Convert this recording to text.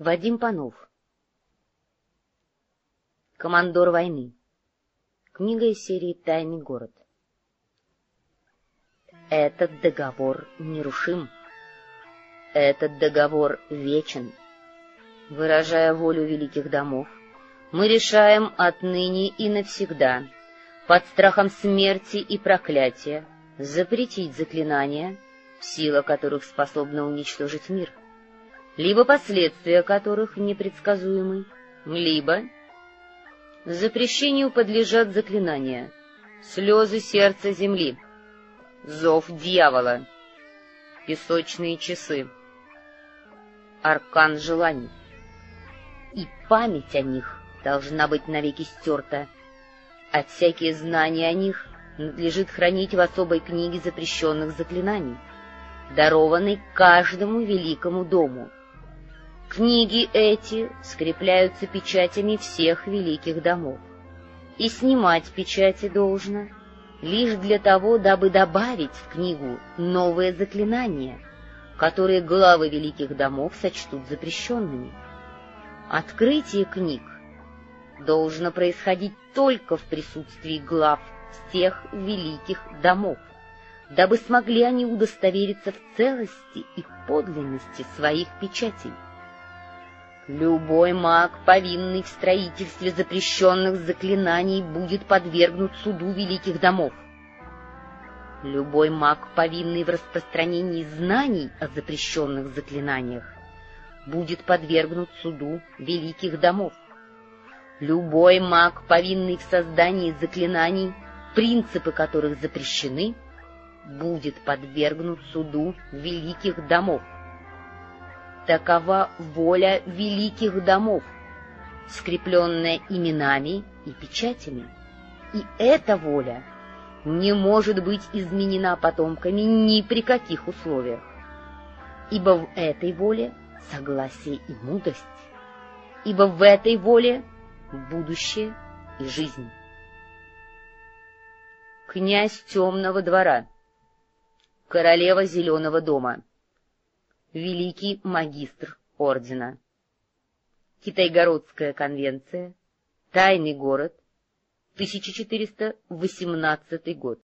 Вадим Панов Командор войны Книга из серии «Тайный город» Этот договор нерушим. Этот договор вечен. Выражая волю великих домов, мы решаем отныне и навсегда, под страхом смерти и проклятия, запретить заклинания, сила которых способна уничтожить мир либо последствия которых непредсказуемы, либо запрещению подлежат заклинания, слезы сердца земли, зов дьявола, песочные часы, аркан желаний. И память о них должна быть навеки стерта, а всякие знания о них надлежит хранить в особой книге запрещенных заклинаний, дарованной каждому великому дому — Книги эти скрепляются печатями всех великих домов. И снимать печати должно лишь для того, дабы добавить в книгу новые заклинания, которые главы великих домов сочтут запрещенными. Открытие книг должно происходить только в присутствии глав всех великих домов, дабы смогли они удостовериться в целости и подлинности своих печатей. Любой маг, повинный в строительстве запрещенных заклинаний, будет подвергнут суду великих домов. Любой маг, повинный в распространении знаний о запрещенных заклинаниях, будет подвергнут суду великих домов. Любой маг, повинный в создании заклинаний, принципы которых запрещены, будет подвергнут суду великих домов. Такова воля великих домов, скрепленная именами и печатями. И эта воля не может быть изменена потомками ни при каких условиях, ибо в этой воле согласие и мудрость, ибо в этой воле будущее и жизнь. Князь темного двора, королева зеленого дома — великий магистр ордена. Китайгородская конвенция, Тайный город, 1418 год.